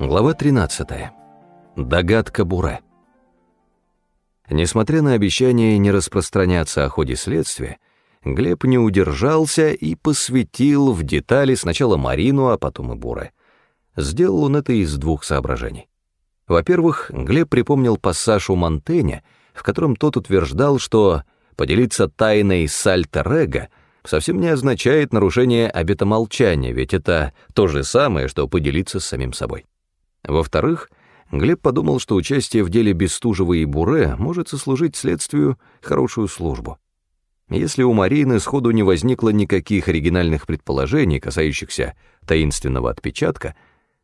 Глава 13. Догадка Буре. Несмотря на обещание не распространяться о ходе следствия, Глеб не удержался и посвятил в детали сначала Марину, а потом и Буре. Сделал он это из двух соображений. Во-первых, Глеб припомнил пассаж у Монтэня, в котором тот утверждал, что поделиться тайной с альтер совсем не означает нарушение обета молчания, ведь это то же самое, что поделиться с самим собой. Во-вторых, Глеб подумал, что участие в деле Бестужева и Буре может сослужить следствию хорошую службу. Если у Марины сходу не возникло никаких оригинальных предположений, касающихся таинственного отпечатка,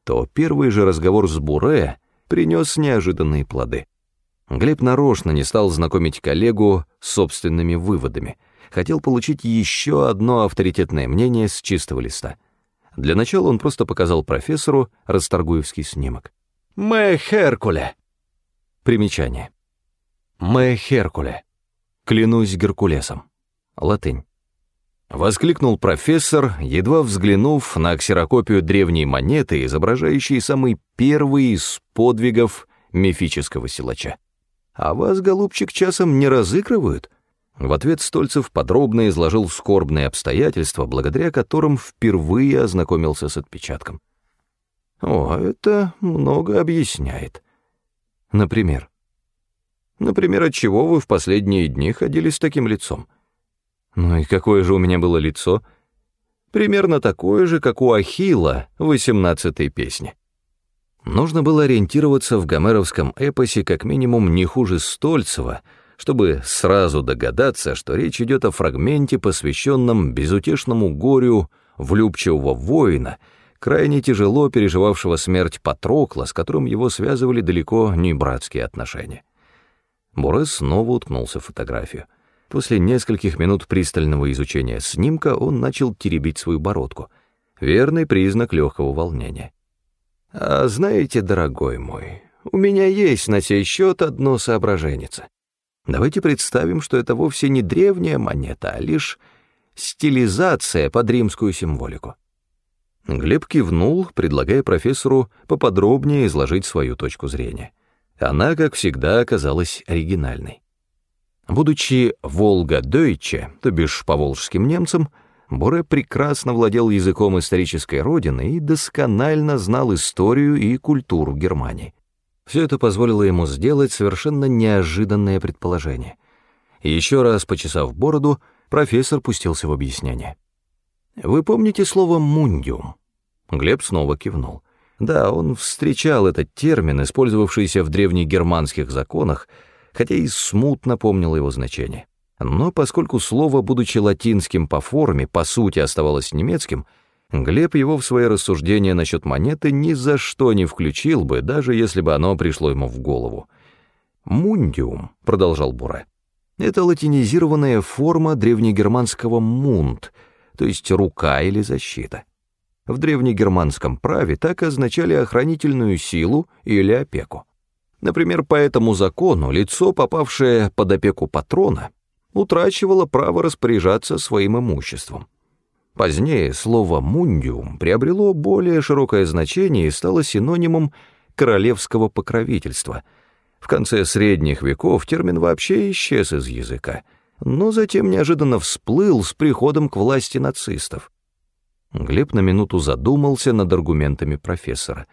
то первый же разговор с Буре принес неожиданные плоды. Глеб нарочно не стал знакомить коллегу с собственными выводами, хотел получить еще одно авторитетное мнение с чистого листа — для начала он просто показал профессору расторгуевский снимок. «Мэ Херкуле!» Примечание. «Мэ Херкуле!» «Клянусь Геркулесом!» Латынь. Воскликнул профессор, едва взглянув на ксерокопию древней монеты, изображающей самый первый из подвигов мифического силача. «А вас, голубчик, часом не разыгрывают?» В ответ Стольцев подробно изложил скорбные обстоятельства, благодаря которым впервые ознакомился с отпечатком. О, это много объясняет. Например? Например, от чего вы в последние дни ходили с таким лицом? Ну и какое же у меня было лицо? Примерно такое же, как у Ахилла в восемнадцатой песне. Нужно было ориентироваться в гомеровском эпосе как минимум не хуже Стольцева — чтобы сразу догадаться, что речь идет о фрагменте, посвященном безутешному горю влюбчивого воина, крайне тяжело переживавшего смерть Патрокла, с которым его связывали далеко не братские отношения. Бурес снова уткнулся в фотографию. После нескольких минут пристального изучения снимка он начал теребить свою бородку. Верный признак легкого волнения. «А знаете, дорогой мой, у меня есть на сей счет одно соображенице. Давайте представим, что это вовсе не древняя монета, а лишь стилизация под римскую символику. Глеб кивнул, предлагая профессору поподробнее изложить свою точку зрения. Она, как всегда, оказалась оригинальной. Будучи волга-дойче, то бишь поволжским немцем, Боре прекрасно владел языком исторической родины и досконально знал историю и культуру Германии. Все это позволило ему сделать совершенно неожиданное предположение. еще раз почесав бороду, профессор пустился в объяснение. «Вы помните слово «мундиум»?» Глеб снова кивнул. Да, он встречал этот термин, использовавшийся в древнегерманских законах, хотя и смутно помнил его значение. Но поскольку слово, будучи латинским по форме, по сути оставалось немецким — Глеб его в свои рассуждения насчет монеты ни за что не включил бы, даже если бы оно пришло ему в голову. «Мундиум», — продолжал Бура, — это латинизированная форма древнегерманского «мунд», то есть рука или защита. В древнегерманском праве так означали охранительную силу или опеку. Например, по этому закону лицо, попавшее под опеку патрона, утрачивало право распоряжаться своим имуществом. Позднее слово «мундиум» приобрело более широкое значение и стало синонимом королевского покровительства. В конце средних веков термин вообще исчез из языка, но затем неожиданно всплыл с приходом к власти нацистов. Глеб на минуту задумался над аргументами профессора.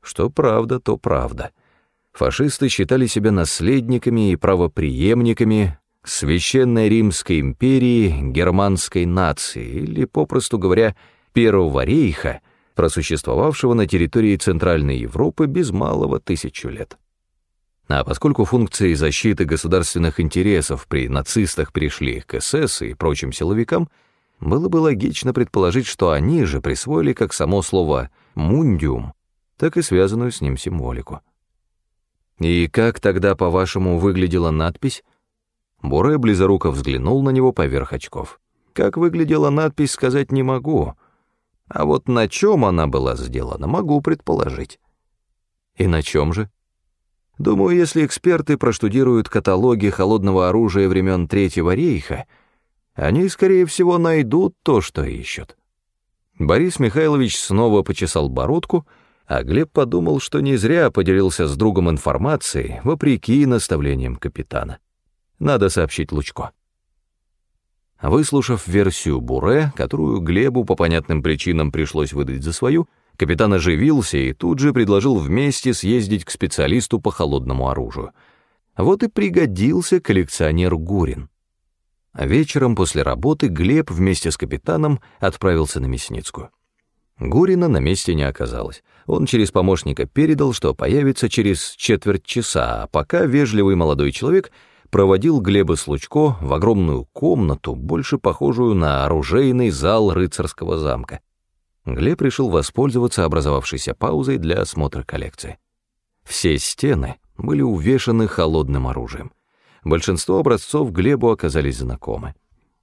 Что правда, то правда. Фашисты считали себя наследниками и правопреемниками Священной Римской империи германской нации, или, попросту говоря, Первого рейха, просуществовавшего на территории Центральной Европы без малого тысячу лет. А поскольку функции защиты государственных интересов при нацистах перешли к СС и прочим силовикам, было бы логично предположить, что они же присвоили как само слово «мундиум», так и связанную с ним символику. И как тогда, по-вашему, выглядела надпись Буре близоруко взглянул на него поверх очков. Как выглядела надпись, сказать не могу. А вот на чем она была сделана, могу предположить. И на чем же? Думаю, если эксперты проштудируют каталоги холодного оружия времен Третьего рейха, они, скорее всего, найдут то, что ищут. Борис Михайлович снова почесал бородку, А Глеб подумал, что не зря поделился с другом информацией, вопреки наставлениям капитана. Надо сообщить Лучко. Выслушав версию Буре, которую Глебу по понятным причинам пришлось выдать за свою, капитан оживился и тут же предложил вместе съездить к специалисту по холодному оружию. Вот и пригодился коллекционер Гурин. Вечером после работы Глеб вместе с капитаном отправился на Мясницкую. Гурина на месте не оказалось. Он через помощника передал, что появится через четверть часа, а пока вежливый молодой человек проводил Глеба Случко в огромную комнату, больше похожую на оружейный зал рыцарского замка. Глеб решил воспользоваться образовавшейся паузой для осмотра коллекции. Все стены были увешаны холодным оружием. Большинство образцов Глебу оказались знакомы.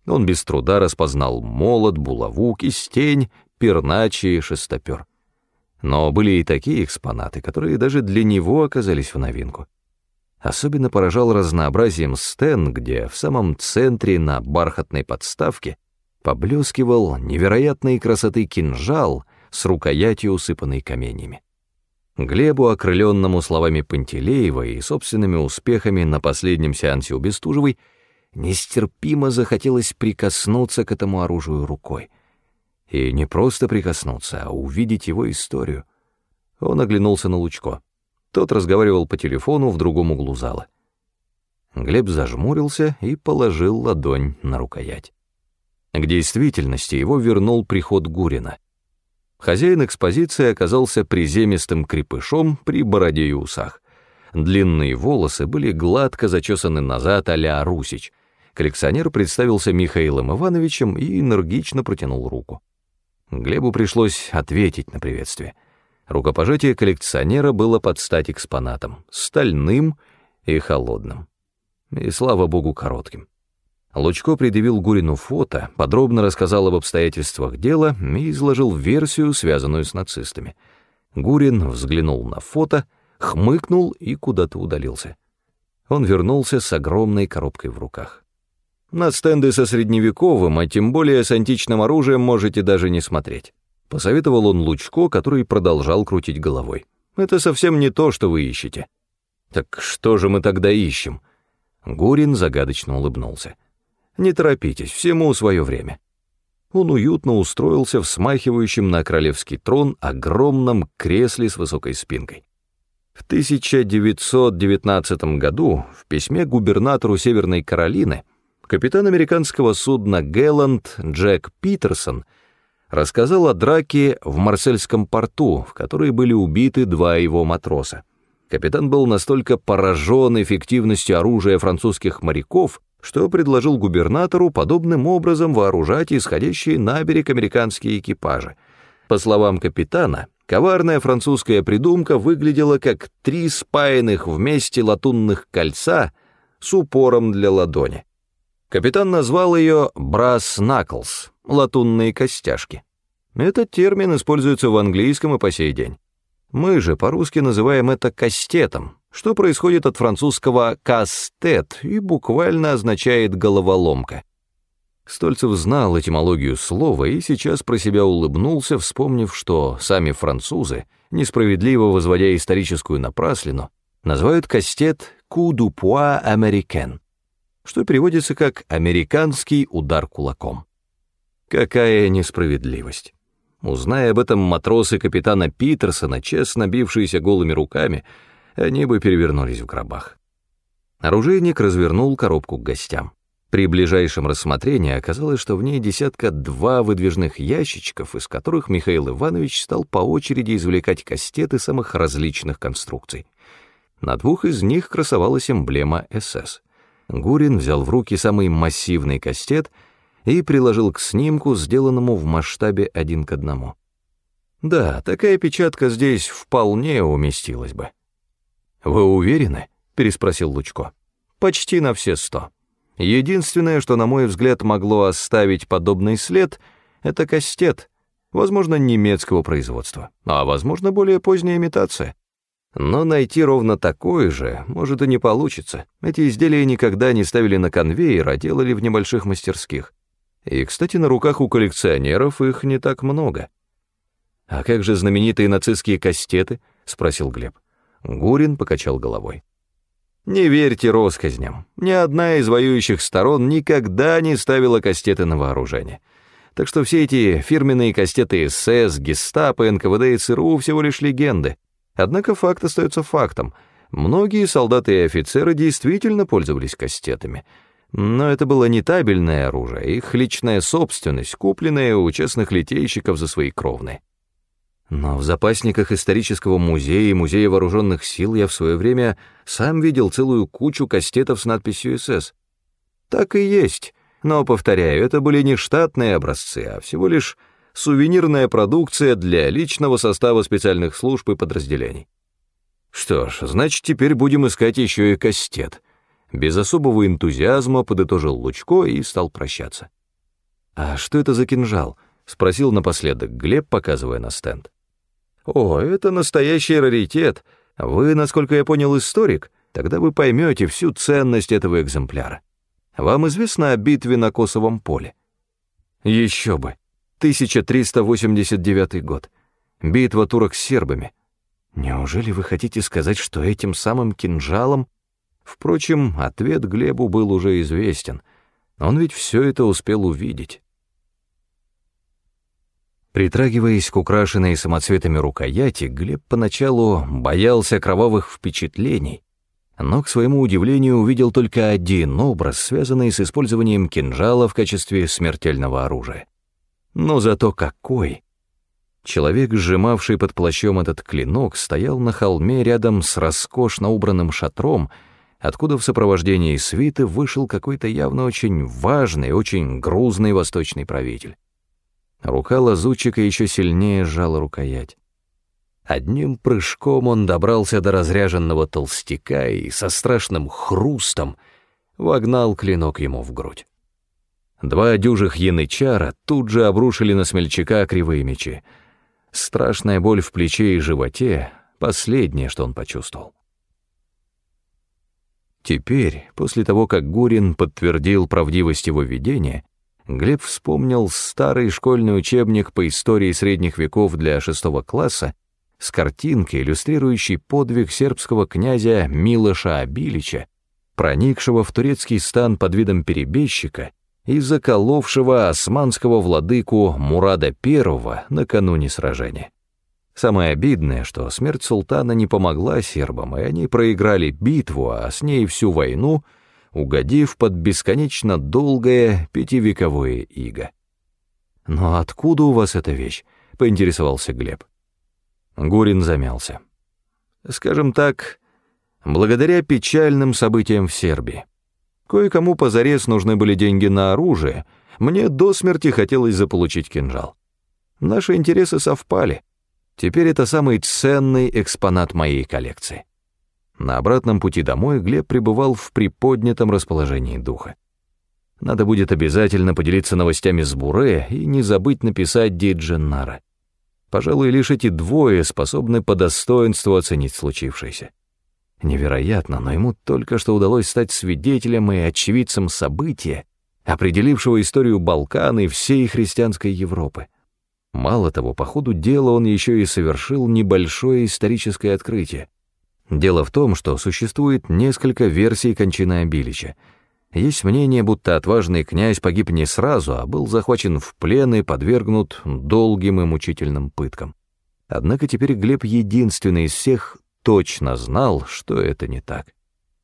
Он без труда распознал молот, булаву, кистень перначи и шестопер. Но были и такие экспонаты, которые даже для него оказались в новинку. Особенно поражал разнообразием стен, где в самом центре на бархатной подставке поблескивал невероятной красоты кинжал с рукоятью, усыпанной каменями. Глебу, окрыленному словами Пантелеева и собственными успехами на последнем сеансе у Бестужевой, нестерпимо захотелось прикоснуться к этому оружию рукой. И не просто прикоснуться, а увидеть его историю. Он оглянулся на Лучко. Тот разговаривал по телефону в другом углу зала. Глеб зажмурился и положил ладонь на рукоять. К действительности его вернул приход Гурина. Хозяин экспозиции оказался приземистым крепышом при бороде и усах. Длинные волосы были гладко зачесаны назад а-ля Русич. Коллекционер представился Михаилом Ивановичем и энергично протянул руку. Глебу пришлось ответить на приветствие. Рукопожатие коллекционера было под стать экспонатом, стальным и холодным. И, слава богу, коротким. Лучко предъявил Гурину фото, подробно рассказал об обстоятельствах дела и изложил версию, связанную с нацистами. Гурин взглянул на фото, хмыкнул и куда-то удалился. Он вернулся с огромной коробкой в руках. На стенды со средневековым, а тем более с античным оружием можете даже не смотреть. Посоветовал он Лучко, который продолжал крутить головой. Это совсем не то, что вы ищете. Так что же мы тогда ищем? Гурин загадочно улыбнулся. Не торопитесь, всему свое время. Он уютно устроился в смахивающем на королевский трон огромном кресле с высокой спинкой. В 1919 году в письме губернатору Северной Каролины капитан американского судна «Гэлланд» Джек Питерсон рассказал о драке в Марсельском порту, в которой были убиты два его матроса. Капитан был настолько поражен эффективностью оружия французских моряков, что предложил губернатору подобным образом вооружать исходящие на берег американские экипажи. По словам капитана, коварная французская придумка выглядела как три спаянных вместе латунных кольца с упором для ладони. Капитан назвал ее «brass knuckles» — латунные костяшки. Этот термин используется в английском и по сей день. Мы же по-русски называем это кастетом, что происходит от французского «кастет» и буквально означает «головоломка». Стольцев знал этимологию слова и сейчас про себя улыбнулся, вспомнив, что сами французы, несправедливо возводя историческую напраслину, называют кастет «coup du poing américain», что переводится как «американский удар кулаком». Какая несправедливость! Узная об этом матросы капитана Питерсона, честно бившиеся голыми руками, они бы перевернулись в гробах. Оружейник развернул коробку к гостям. При ближайшем рассмотрении оказалось, что в ней десятка два выдвижных ящичков, из которых Михаил Иванович стал по очереди извлекать кастеты самых различных конструкций. На двух из них красовалась эмблема СС. Гурин взял в руки самый массивный кастет и приложил к снимку, сделанному в масштабе один к одному. Да, такая печатка здесь вполне уместилась бы. «Вы уверены?» — переспросил Лучко. «Почти на все сто. Единственное, что, на мой взгляд, могло оставить подобный след, это кастет, возможно, немецкого производства, а, возможно, более поздняя имитация. Но найти ровно такое же, может, и не получится. Эти изделия никогда не ставили на конвейер, а делали в небольших мастерских. И, кстати, на руках у коллекционеров их не так много. «А как же знаменитые нацистские кастеты?» — спросил Глеб. Гурин покачал головой. «Не верьте россказням. Ни одна из воюющих сторон никогда не ставила кастеты на вооружение. Так что все эти фирменные кастеты СС, Гестапо, НКВД и ЦРУ всего лишь легенды. Однако факт остается фактом. Многие солдаты и офицеры действительно пользовались кастетами. Но это было не табельное оружие, их личная собственность, купленная у честных литейщиков за свои кровные. Но в запасниках исторического музея и музея вооруженных сил я в свое время сам видел целую кучу кастетов с надписью «СС». Так и есть. Но, повторяю, это были не штатные образцы, а всего лишь сувенирная продукция для личного состава специальных служб и подразделений. Что ж, значит, теперь будем искать еще и кастет. Без особого энтузиазма подытожил Лучко и стал прощаться. «А что это за кинжал?» — спросил напоследок Глеб, показывая на стенд. «О, это настоящий раритет. Вы, насколько я понял, историк, тогда вы поймете всю ценность этого экземпляра. Вам известно о битве на Косовом поле? Еще бы. 1389 год. Битва турок с сербами. Неужели вы хотите сказать, что этим самым кинжалом... Впрочем, ответ Глебу был уже известен. Он ведь все это успел увидеть. Притрагиваясь к украшенной самоцветами рукояти, Глеб поначалу боялся кровавых впечатлений, но, к своему удивлению, увидел только один образ, связанный с использованием кинжала в качестве смертельного оружия. Но зато какой! Человек, сжимавший под плащом этот клинок, стоял на холме рядом с роскошно убранным шатром, откуда в сопровождении свиты вышел какой-то явно очень важный, очень грузный восточный правитель. Рука лазутчика еще сильнее сжала рукоять. Одним прыжком он добрался до разряженного толстяка и со страшным хрустом вогнал клинок ему в грудь. Два дюжих янычара тут же обрушили на смельчака кривые мечи. Страшная боль в плече и животе — последнее, что он почувствовал. Теперь, после того, как Гурин подтвердил правдивость его видения, Глеб вспомнил старый школьный учебник по истории средних веков для шестого класса с картинкой, иллюстрирующей подвиг сербского князя Милоша Абилича, проникшего в турецкий стан под видом перебежчика и заколовшего османского владыку Мурада I накануне сражения. Самое обидное, что смерть султана не помогла сербам, и они проиграли битву, а с ней всю войну, угодив под бесконечно долгое пятивековое иго. «Но откуда у вас эта вещь?» — поинтересовался Глеб. Гурин замялся. Скажем так, благодаря печальным событиям в Сербии. Кое-кому позарез нужны были деньги на оружие, мне до смерти хотелось заполучить кинжал. Наши интересы совпали. Теперь это самый ценный экспонат моей коллекции. На обратном пути домой Глеб пребывал в приподнятом расположении духа. Надо будет обязательно поделиться новостями с Буре и не забыть написать Дидженнара. Пожалуй, лишь эти двое способны по достоинству оценить случившееся. Невероятно, но ему только что удалось стать свидетелем и очевидцем события, определившего историю Балкан и всей христианской Европы. Мало того, по ходу дела он еще и совершил небольшое историческое открытие. Дело в том, что существует несколько версий кончины Абилича — есть мнение, будто отважный князь погиб не сразу, а был захвачен в плен и подвергнут долгим и мучительным пыткам. Однако теперь Глеб единственный из всех точно знал, что это не так.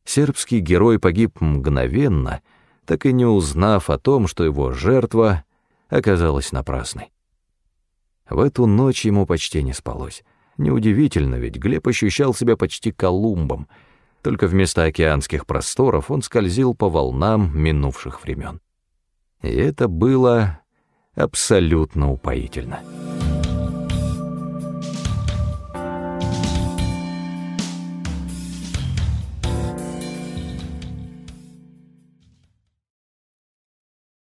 Сербский герой погиб мгновенно, так и не узнав о том, что его жертва оказалась напрасной. В эту ночь ему почти не спалось. Неудивительно, ведь Глеб ощущал себя почти Колумбом — только вместо океанских просторов он скользил по волнам минувших времен. И это было абсолютно упоительно.